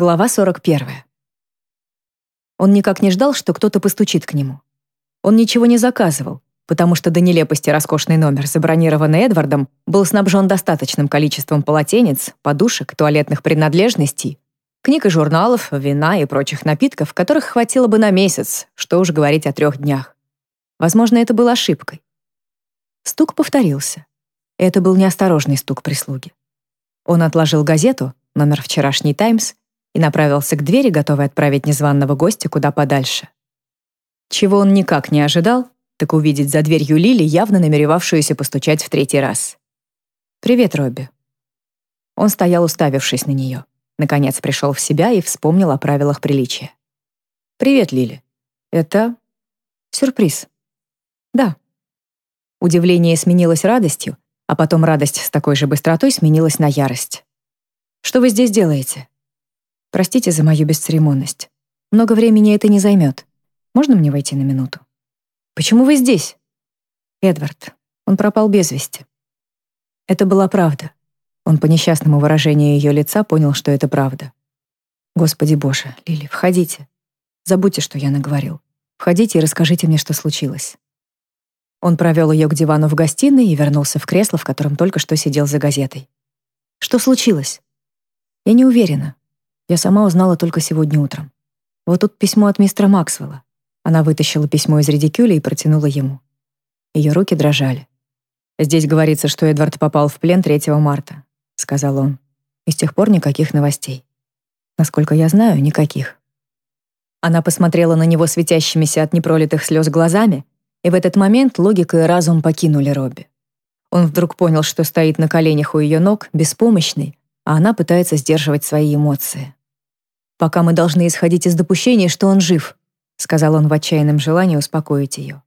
Глава 41. Он никак не ждал, что кто-то постучит к нему. Он ничего не заказывал, потому что до нелепости роскошный номер, забронированный Эдвардом, был снабжен достаточным количеством полотенец, подушек, туалетных принадлежностей, книг и журналов, вина и прочих напитков, которых хватило бы на месяц, что уж говорить о трех днях. Возможно, это было ошибкой. Стук повторился. Это был неосторожный стук прислуги. Он отложил газету, номер вчерашний «Таймс», и направился к двери, готовый отправить незваного гостя куда подальше. Чего он никак не ожидал, так увидеть за дверью Лили, явно намеревавшуюся постучать в третий раз. «Привет, Робби». Он стоял, уставившись на нее. Наконец пришел в себя и вспомнил о правилах приличия. «Привет, Лили. Это... сюрприз». «Да». Удивление сменилось радостью, а потом радость с такой же быстротой сменилась на ярость. «Что вы здесь делаете?» Простите за мою бесцеремонность. Много времени это не займет. Можно мне войти на минуту? Почему вы здесь? Эдвард. Он пропал без вести. Это была правда. Он по несчастному выражению ее лица понял, что это правда. Господи Боже, Лили, входите. Забудьте, что я наговорил. Входите и расскажите мне, что случилось. Он провел ее к дивану в гостиной и вернулся в кресло, в котором только что сидел за газетой. Что случилось? Я не уверена. Я сама узнала только сегодня утром. Вот тут письмо от мистера Максвелла. Она вытащила письмо из редикюля и протянула ему. Ее руки дрожали. «Здесь говорится, что Эдвард попал в плен 3 марта», — сказал он. «И с тех пор никаких новостей. Насколько я знаю, никаких». Она посмотрела на него светящимися от непролитых слез глазами, и в этот момент логика и разум покинули Робби. Он вдруг понял, что стоит на коленях у ее ног, беспомощный, а она пытается сдерживать свои эмоции. «Пока мы должны исходить из допущения, что он жив», сказал он в отчаянном желании успокоить ее.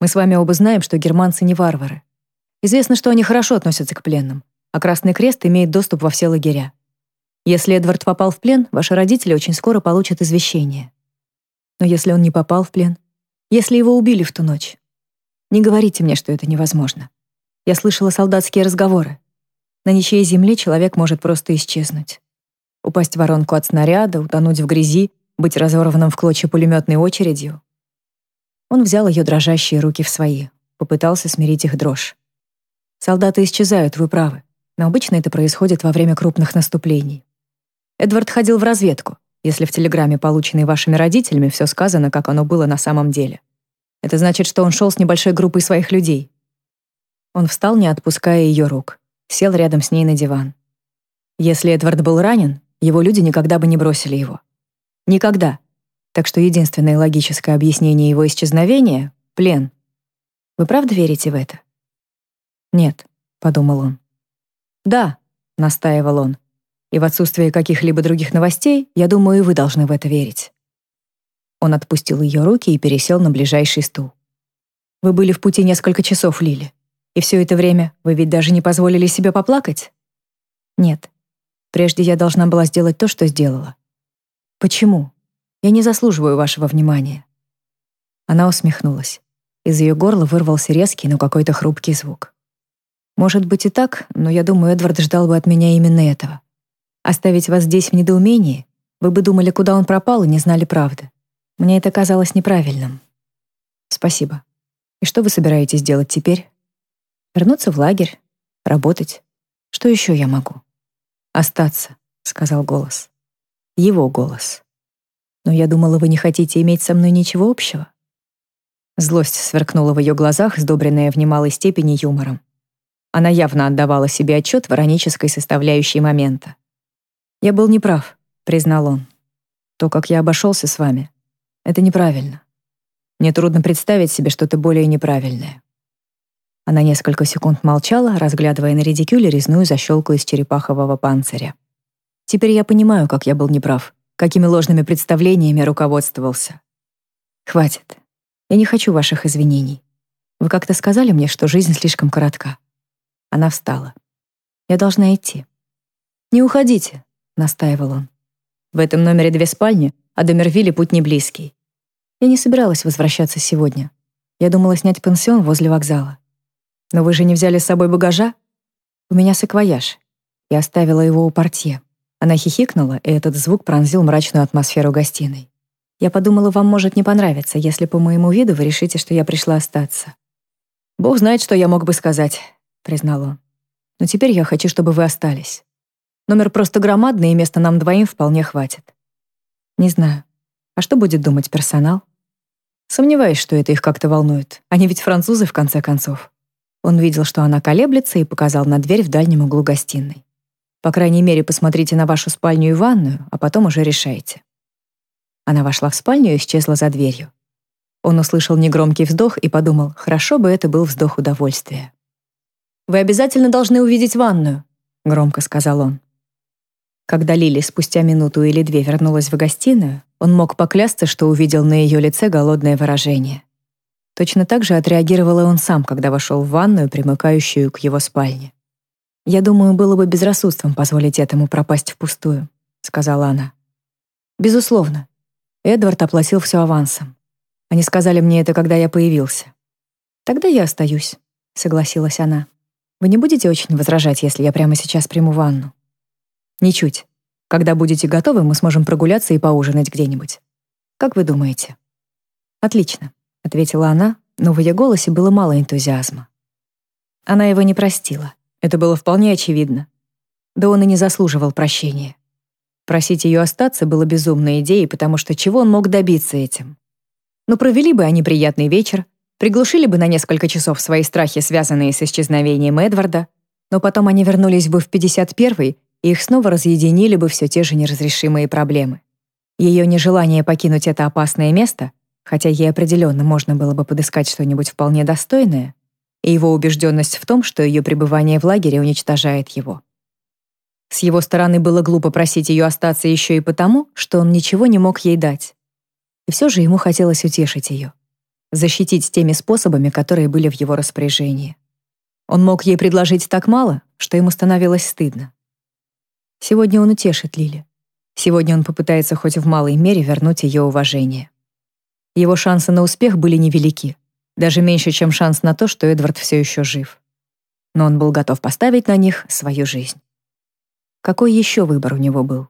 «Мы с вами оба знаем, что германцы не варвары. Известно, что они хорошо относятся к пленным, а Красный Крест имеет доступ во все лагеря. Если Эдвард попал в плен, ваши родители очень скоро получат извещение. Но если он не попал в плен, если его убили в ту ночь, не говорите мне, что это невозможно. Я слышала солдатские разговоры. На ничьей земле человек может просто исчезнуть упасть в воронку от снаряда, утонуть в грязи, быть разорванным в клочья пулеметной очередью. Он взял ее дрожащие руки в свои, попытался смирить их дрожь. Солдаты исчезают, вы правы, но обычно это происходит во время крупных наступлений. Эдвард ходил в разведку, если в телеграмме, полученной вашими родителями, все сказано, как оно было на самом деле. Это значит, что он шел с небольшой группой своих людей. Он встал, не отпуская ее рук, сел рядом с ней на диван. Если Эдвард был ранен, его люди никогда бы не бросили его. Никогда. Так что единственное логическое объяснение его исчезновения — плен. Вы правда верите в это? Нет, — подумал он. Да, — настаивал он. И в отсутствие каких-либо других новостей, я думаю, и вы должны в это верить. Он отпустил ее руки и пересел на ближайший стул. Вы были в пути несколько часов, Лили. И все это время вы ведь даже не позволили себе поплакать? Нет. Прежде я должна была сделать то, что сделала. Почему? Я не заслуживаю вашего внимания. Она усмехнулась. Из ее горла вырвался резкий, но какой-то хрупкий звук. Может быть и так, но я думаю, Эдвард ждал бы от меня именно этого. Оставить вас здесь в недоумении, вы бы думали, куда он пропал, и не знали правды. Мне это казалось неправильным. Спасибо. И что вы собираетесь делать теперь? Вернуться в лагерь? Работать? Что еще я могу? «Остаться», — сказал голос. Его голос. «Но я думала, вы не хотите иметь со мной ничего общего». Злость сверкнула в ее глазах, сдобренная в немалой степени юмором. Она явно отдавала себе отчет в иронической составляющей момента. «Я был неправ», — признал он. «То, как я обошелся с вами, это неправильно. Мне трудно представить себе что-то более неправильное. Она несколько секунд молчала, разглядывая на редикюле резную защелку из черепахового панциря. Теперь я понимаю, как я был неправ, какими ложными представлениями руководствовался. Хватит. Я не хочу ваших извинений. Вы как-то сказали мне, что жизнь слишком коротка. Она встала. Я должна идти. Не уходите, настаивал он. В этом номере две спальни, а до Мервилля путь не близкий. Я не собиралась возвращаться сегодня. Я думала снять пансион возле вокзала. Но вы же не взяли с собой багажа? У меня саквояж. Я оставила его у портье. Она хихикнула, и этот звук пронзил мрачную атмосферу гостиной. Я подумала, вам может не понравиться, если по моему виду вы решите, что я пришла остаться. Бог знает, что я мог бы сказать, признал он. Но теперь я хочу, чтобы вы остались. Номер просто громадный, и места нам двоим вполне хватит. Не знаю. А что будет думать персонал? Сомневаюсь, что это их как-то волнует. Они ведь французы, в конце концов. Он видел, что она колеблется, и показал на дверь в дальнем углу гостиной. По крайней мере, посмотрите на вашу спальню и ванную, а потом уже решайте. Она вошла в спальню и исчезла за дверью. Он услышал негромкий вздох и подумал, хорошо бы это был вздох удовольствия. «Вы обязательно должны увидеть ванную», — громко сказал он. Когда Лили спустя минуту или две вернулась в гостиную, он мог поклясться, что увидел на ее лице голодное выражение. Точно так же отреагировал и он сам, когда вошел в ванную, примыкающую к его спальне. «Я думаю, было бы безрассудством позволить этому пропасть впустую», — сказала она. «Безусловно. Эдвард оплатил все авансом. Они сказали мне это, когда я появился. Тогда я остаюсь», — согласилась она. «Вы не будете очень возражать, если я прямо сейчас приму ванну?» Ничуть. Когда будете готовы, мы сможем прогуляться и поужинать где-нибудь. Как вы думаете? Отлично, ответила она, но в ее голосе было мало энтузиазма. Она его не простила. Это было вполне очевидно. Да он и не заслуживал прощения. Просить ее остаться было безумной идеей, потому что чего он мог добиться этим? Но провели бы они приятный вечер, приглушили бы на несколько часов свои страхи, связанные с исчезновением Эдварда, но потом они вернулись бы в 51-й и их снова разъединили бы все те же неразрешимые проблемы. Ее нежелание покинуть это опасное место, хотя ей определенно можно было бы подыскать что-нибудь вполне достойное, и его убежденность в том, что ее пребывание в лагере уничтожает его. С его стороны было глупо просить ее остаться еще и потому, что он ничего не мог ей дать. И все же ему хотелось утешить ее, защитить теми способами, которые были в его распоряжении. Он мог ей предложить так мало, что ему становилось стыдно. Сегодня он утешит Лили. Сегодня он попытается хоть в малой мере вернуть ее уважение. Его шансы на успех были невелики, даже меньше, чем шанс на то, что Эдвард все еще жив. Но он был готов поставить на них свою жизнь. Какой еще выбор у него был?